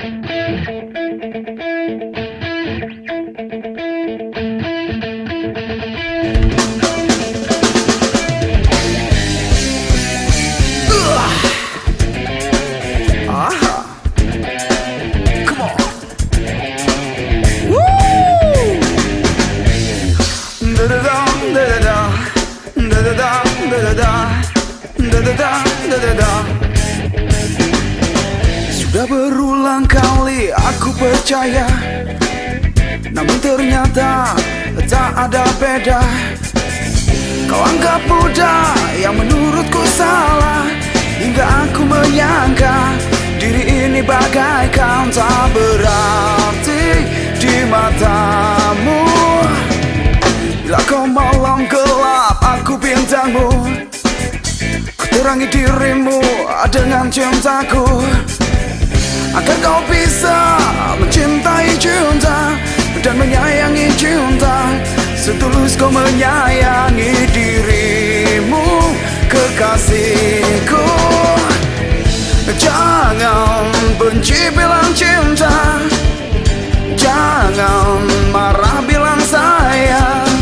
Thank you. Aku percaya. Namun ternyata tak ada beda. Kau anggap mudah yang menurutku salah. Hingga aku menyangka Diri ini bagaikan tak berarti di matamu. Bila kau malam gelap aku bintangmu. Ku terangi dirimu dengan cintaku Agar kau bisa mencintai cinta Dan menyayangi cinta Setulus kau menyayangi dirimu Kekasihku. Jangan benci bilang cinta Jangan marah bilang sayang.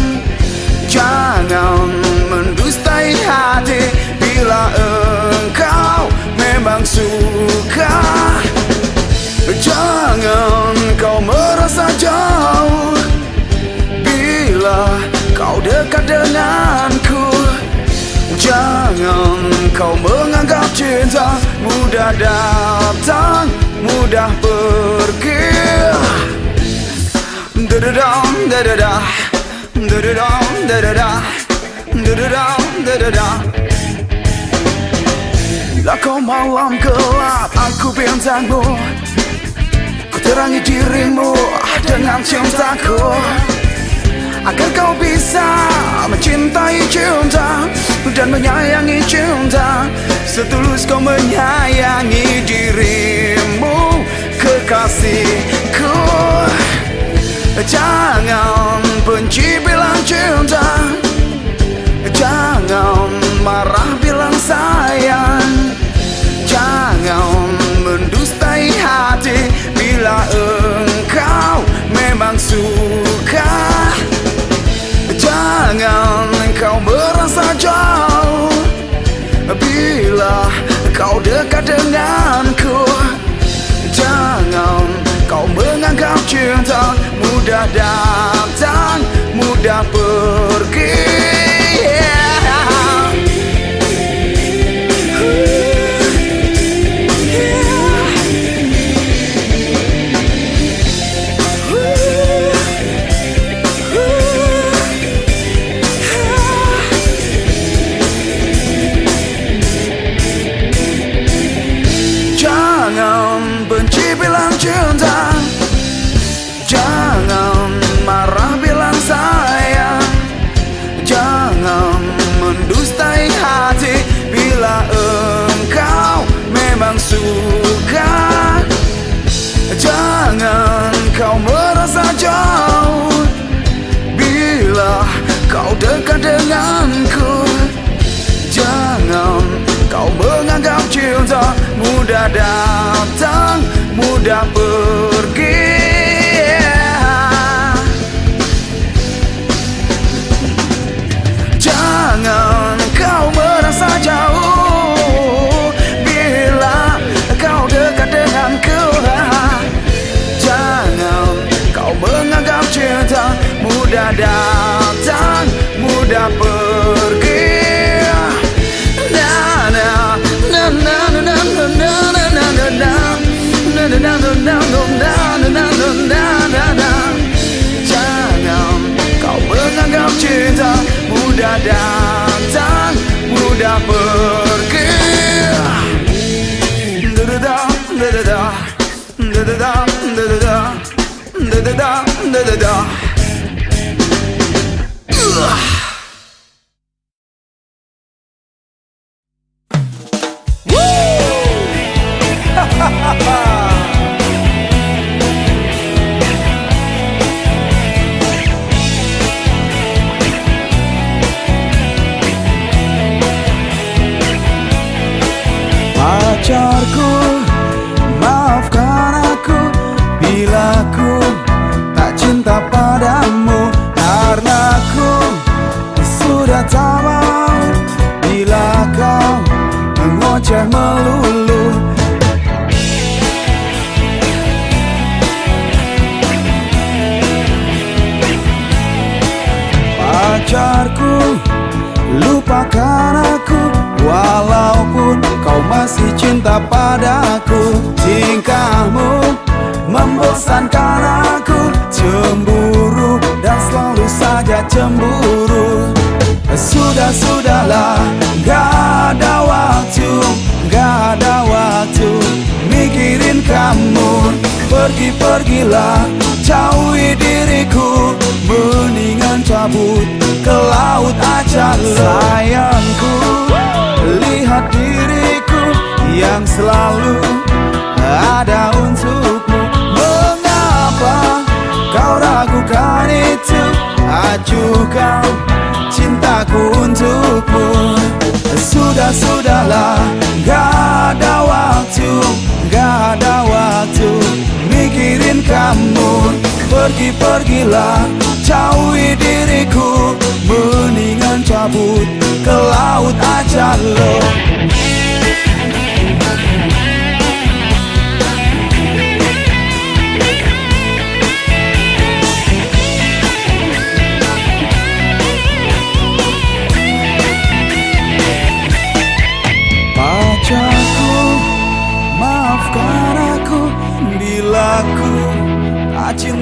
Jangan mendustai hati Bila engkau memang suka Jangan kau merasa jauh. Bila kau dekat denganku Jangan kau menganggap cinta Mudah datang, mudah pergi. Dadadam, dadada Dadadam, dadada Dadadam, dadada Bila kau malam gelap Aku bintangmu. Terangi dirimu dengan cintaku Agar kau bisa mencintai cinta Dan menyayangi cinta Setulus kau menyayangi dirimu Kekasihku. Jangan benci bilang cinta Jangan marah bilang sayang Bila engkau memang suka Jangan kau merasa jauh Bila kau dekat denganku Jangan kau menganggap cinta Mudah datang, mudah datang, mudah pergi datang mudah pergi da da da da da da da da da da da da da da lupakan aku Walaupun kau masih cinta padaku. Tingkahmu membosankan aku Cemburu dan selalu saja cemburu. Sudah-sudahlah gak ada waktu Gak ada waktu. Mikirin kamu Pergi-pergilah jauhi diriku Mendingan cabut ke laut aja Sayangku. Lihat diriku yang selalu ada untukmu. Mengapa kau ragukan itu? Ajukan cintaku untukmu. Sudah-sudahlah gak ada waktu Gak ada waktu mikirin kamu Pergi-pergilah jauhi diriku Mendingan cabut ke laut aja lo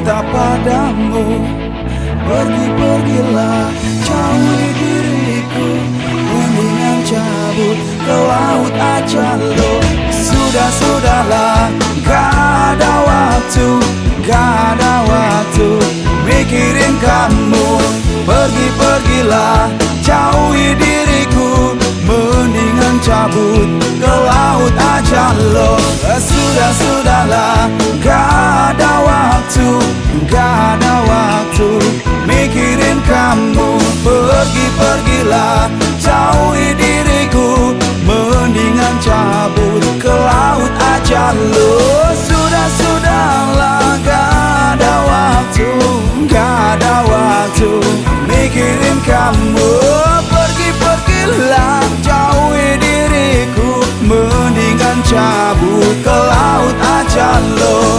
cinta padamu. Pergi-pergilah jauhi diriku. Mendingan cabut ke laut aja lo. Sudah-sudahlah gak ada waktu Gak ada waktu. Mikirin kamu. Pergi-pergilah jauhi diriku Mendingan cabut ke laut aja lo. Sudah-sudahlah gak ada waktu Gak ada waktu. Mikirin kamu Pergi-pergilah jauhi diriku. Mendingan cabut ke laut aja lo. Sudah-sudahlah gak ada waktu Gak ada waktu. Mikirin kamu ke laut aja lo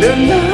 Đêm.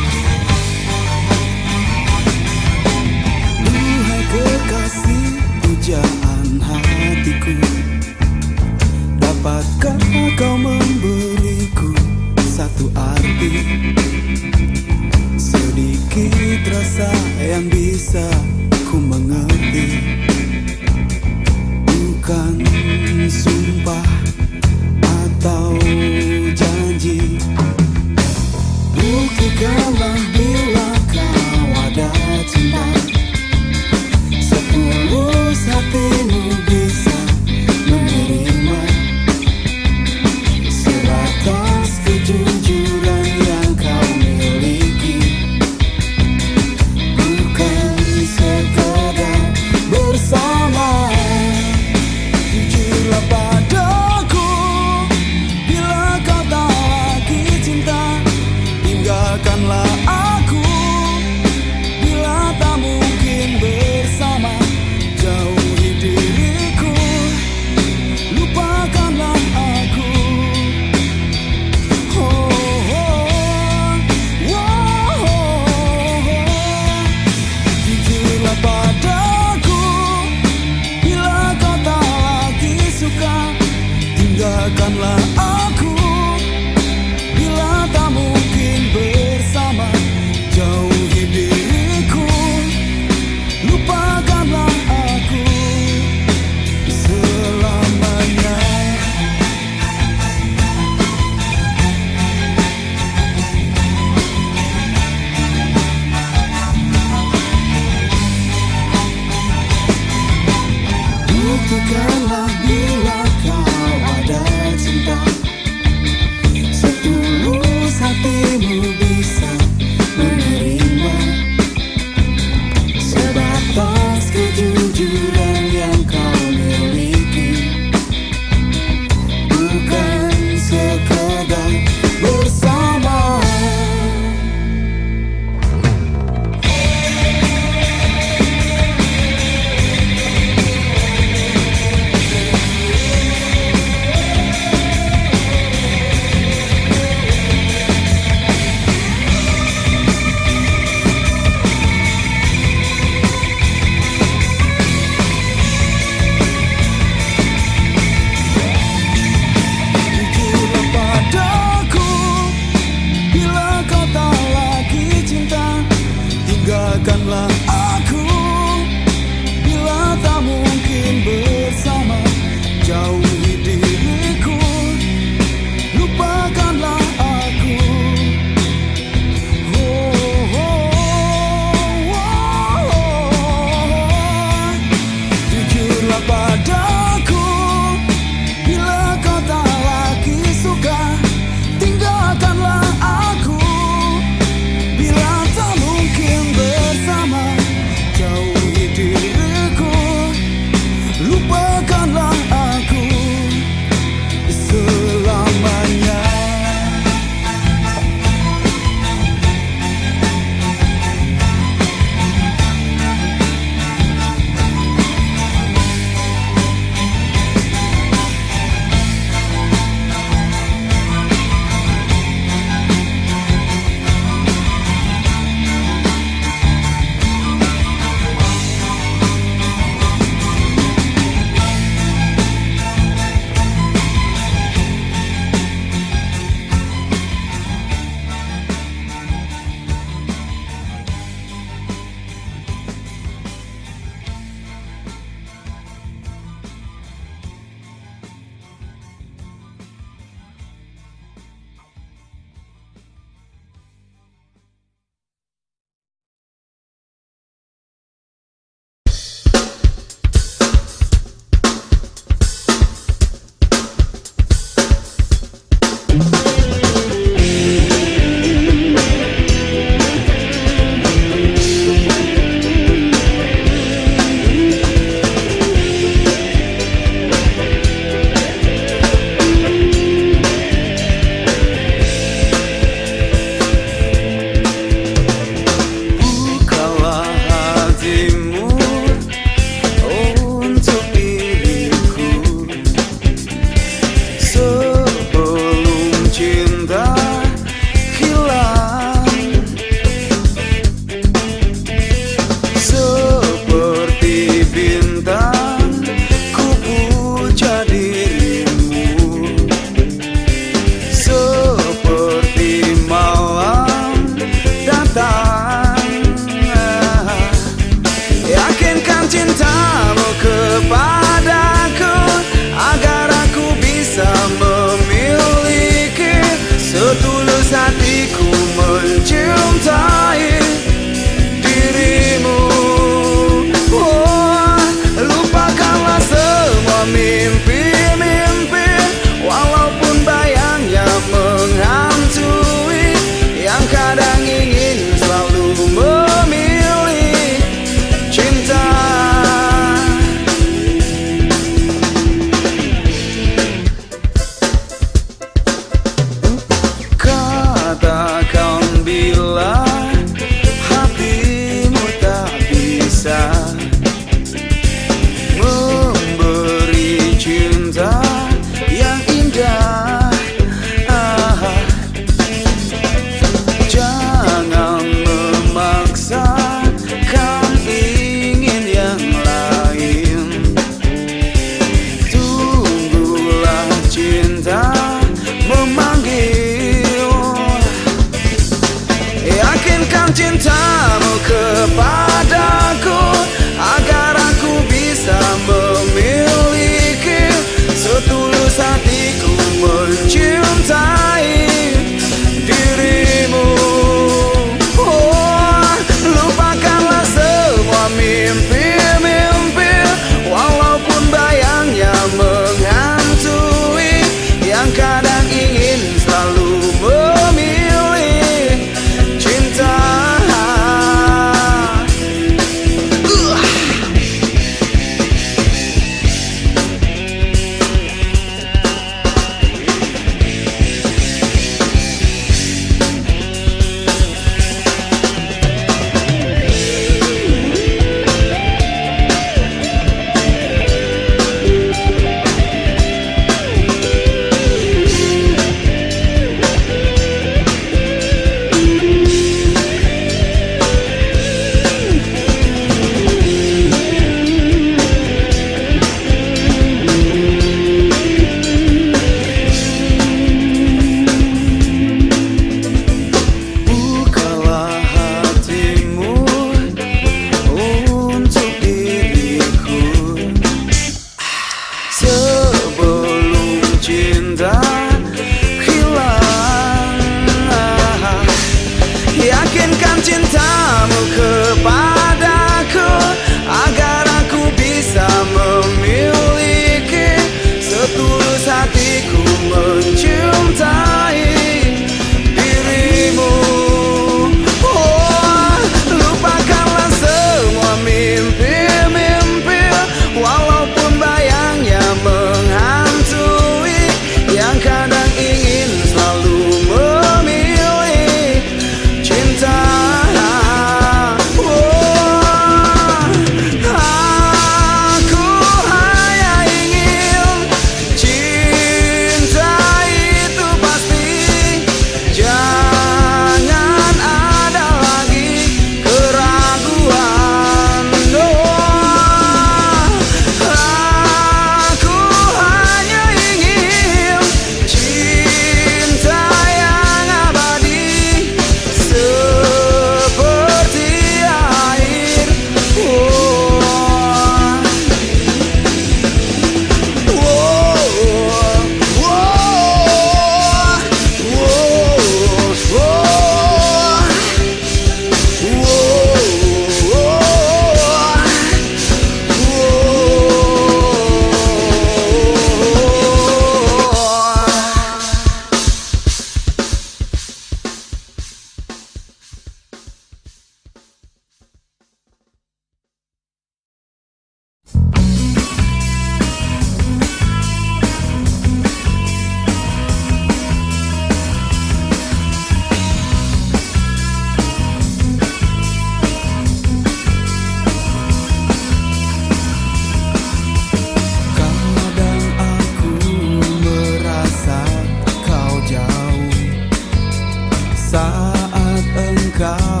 call.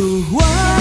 oh 我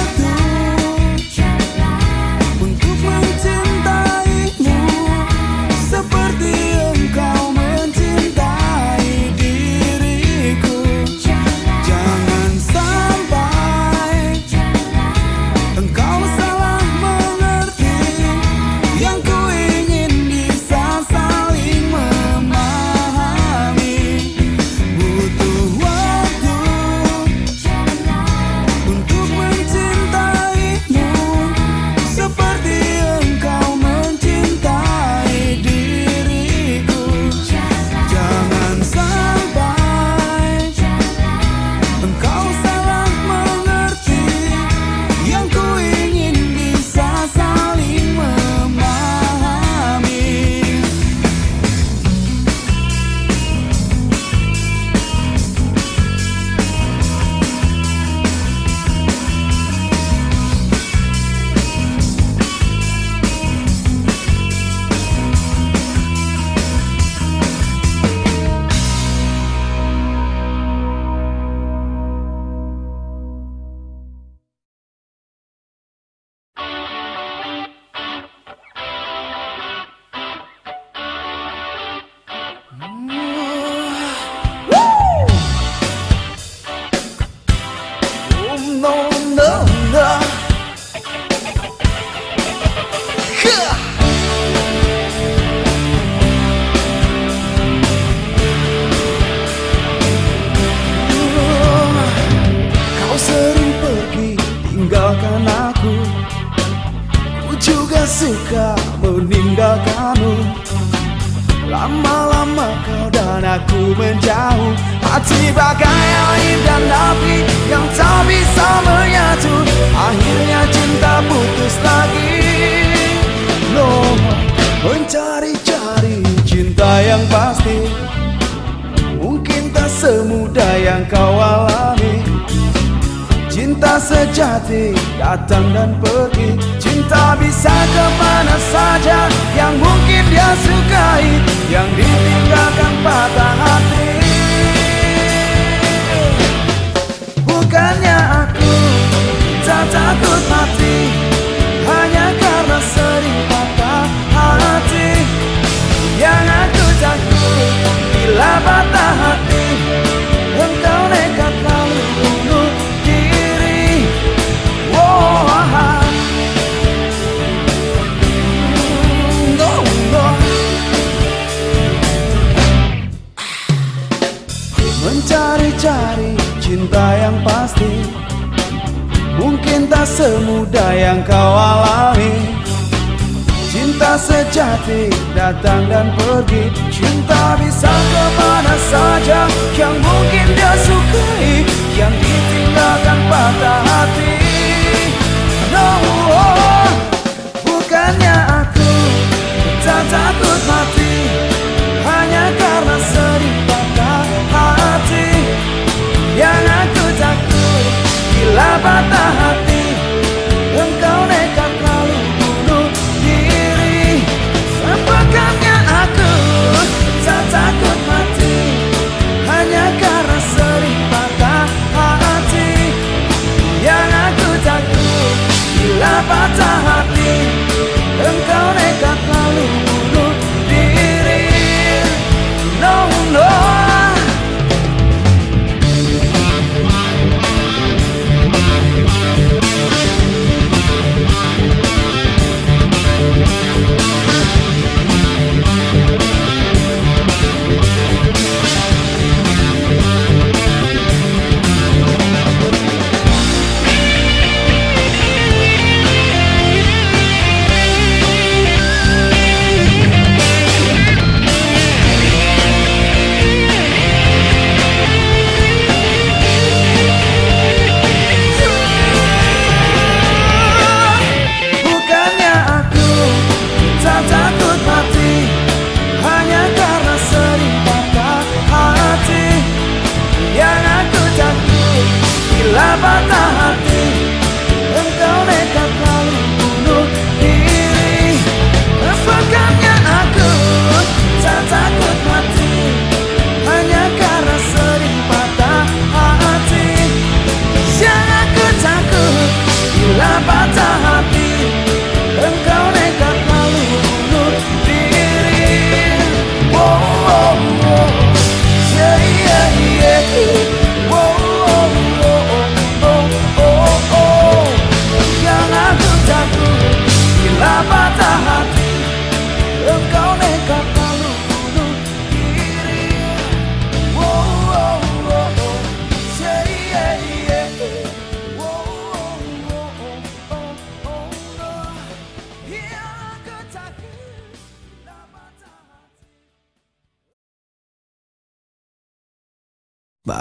datang dan pergi.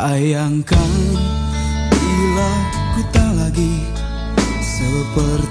Bayangkan bila ku tak lagi seperti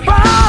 fire.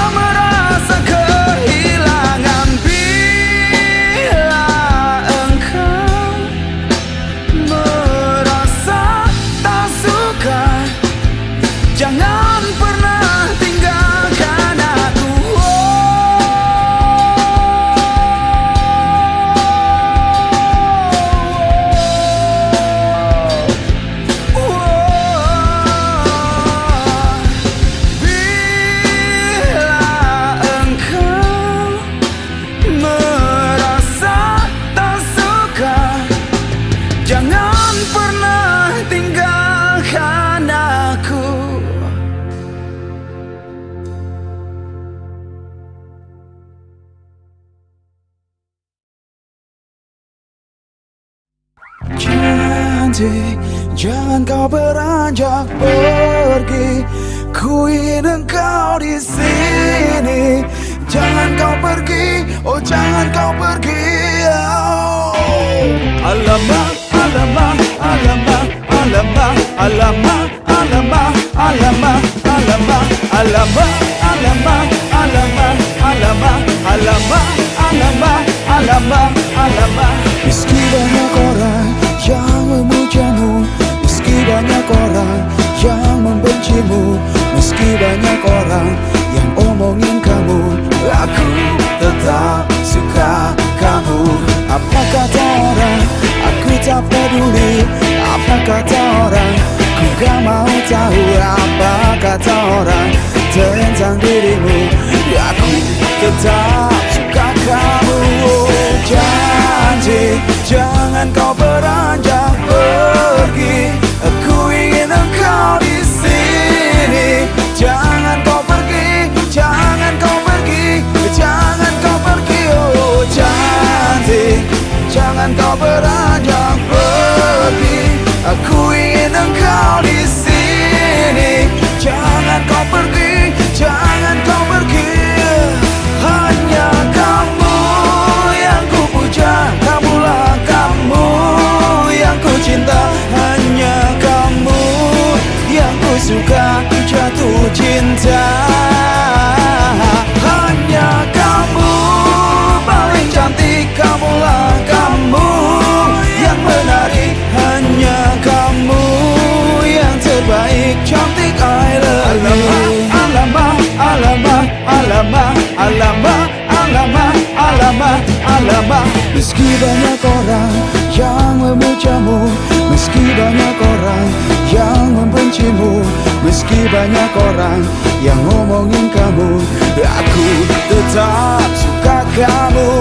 Alamak. Meski banyak orang yang memujamu, meski banyak orang yang membencimu, meski banyak orang yang ngomongin kamu, aku tetap suka kamu.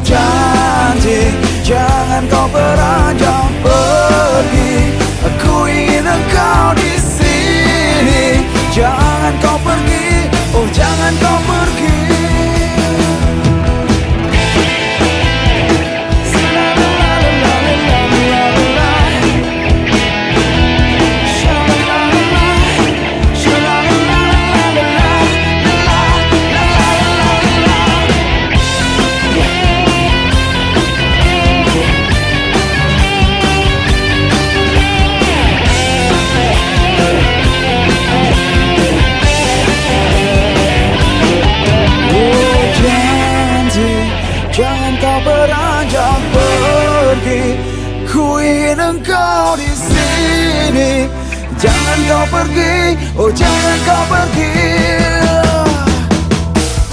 Janji, jangan kau beranjak pergi. Aku ingin engkau di sini. Jangan kau pergi, oh jangan kau pergi. Jangan kau pergi. Oh jangan kau pergi.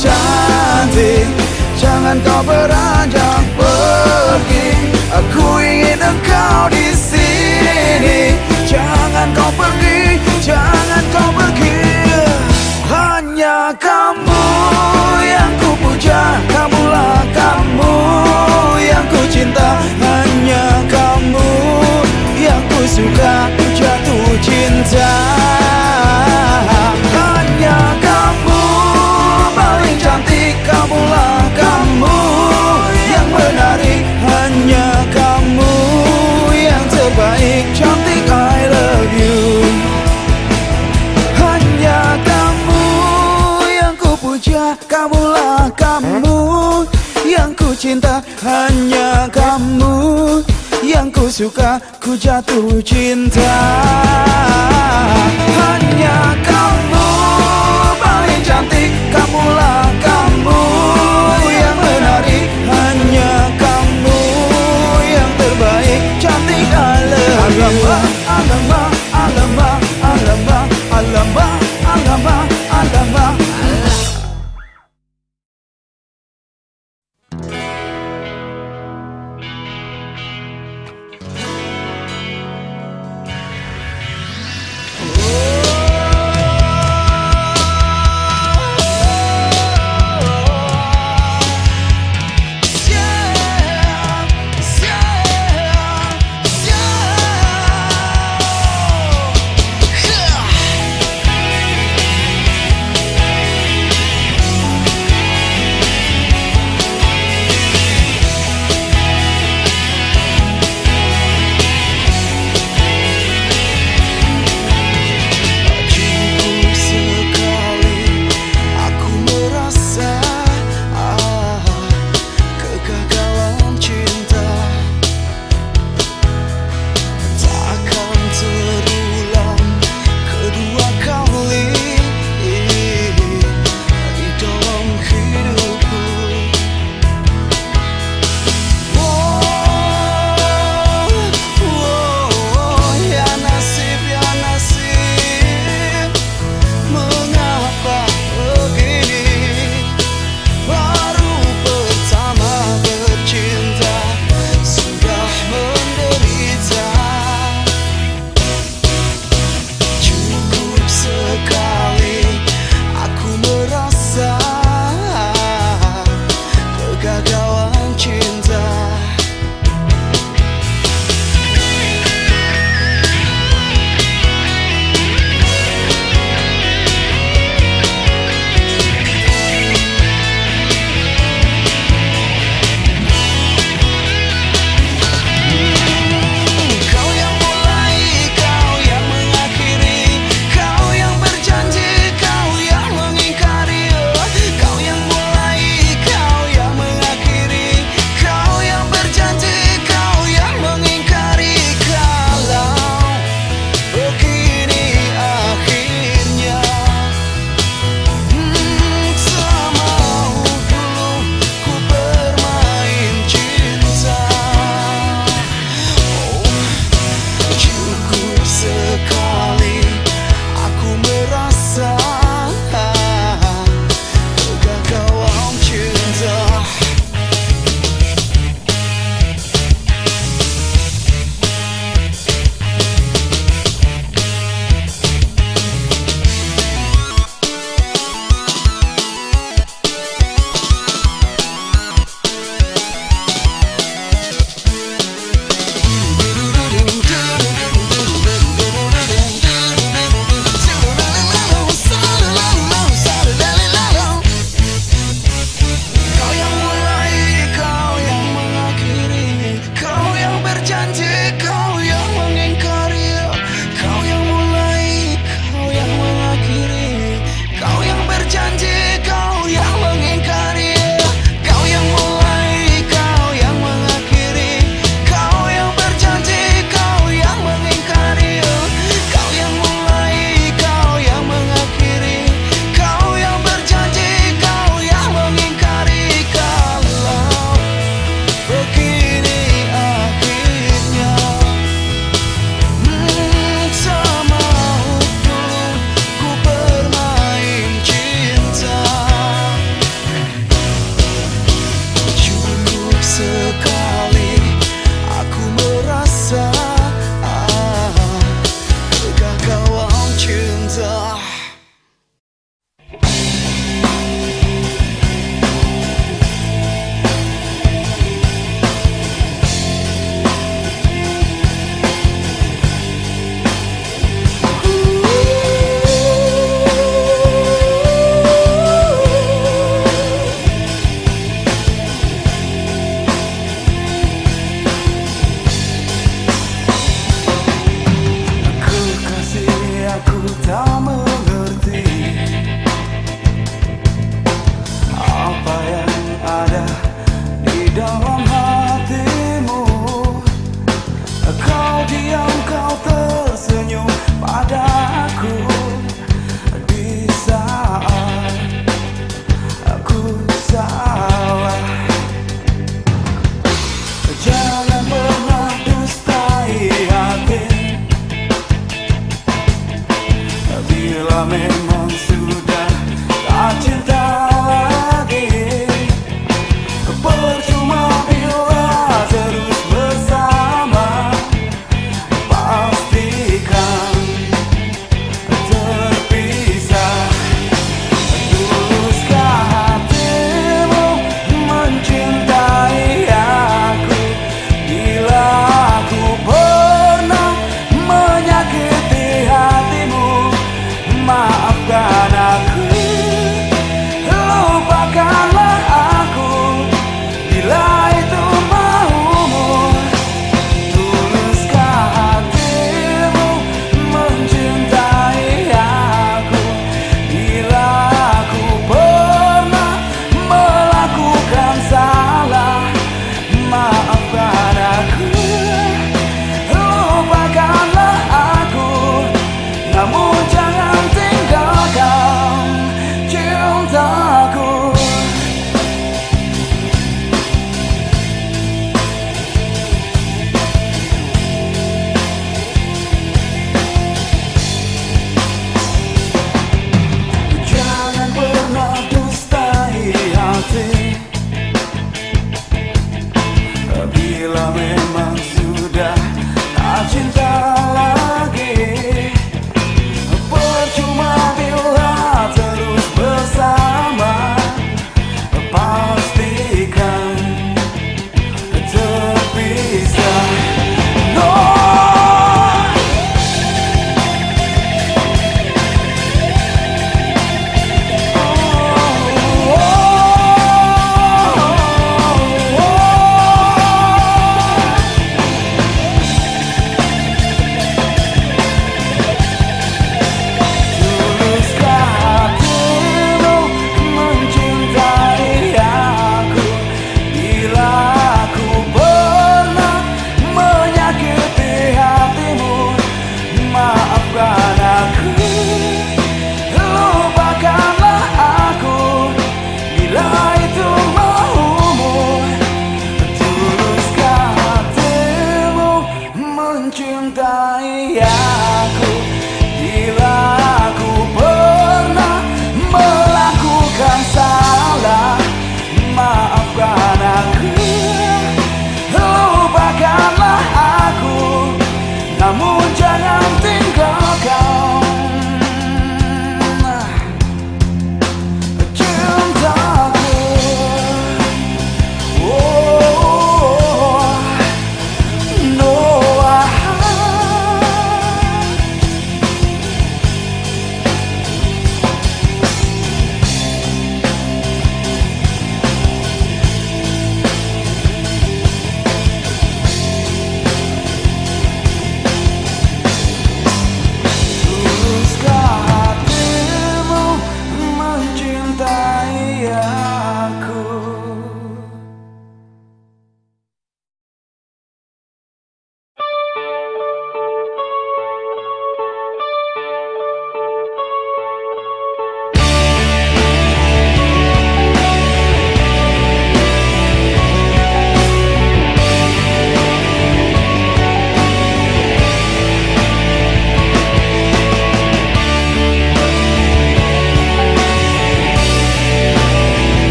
Cantik, Jangan kau beranjak pergi. Aku ingin engkau di sini. Jangan kau pergi, Jangan kau pergi. Hanya kamu yang ku puja Kamulah kamu yang ku cinta Hanya kamu yang ku suka Ku cinta Hanya kamu paling cantik Kamulah kamu yang menarik Hanya kamu yang terbaik Cantik I love you. Hanya kamu yang ku puja Kamulah kamu yang ku cinta Hanya kamu yang ku suka Ku jatuh cinta. Hanya kamu paling cantik Kamulah kamu. Yang menarik Hanya kamu. Yang terbaik Cantik I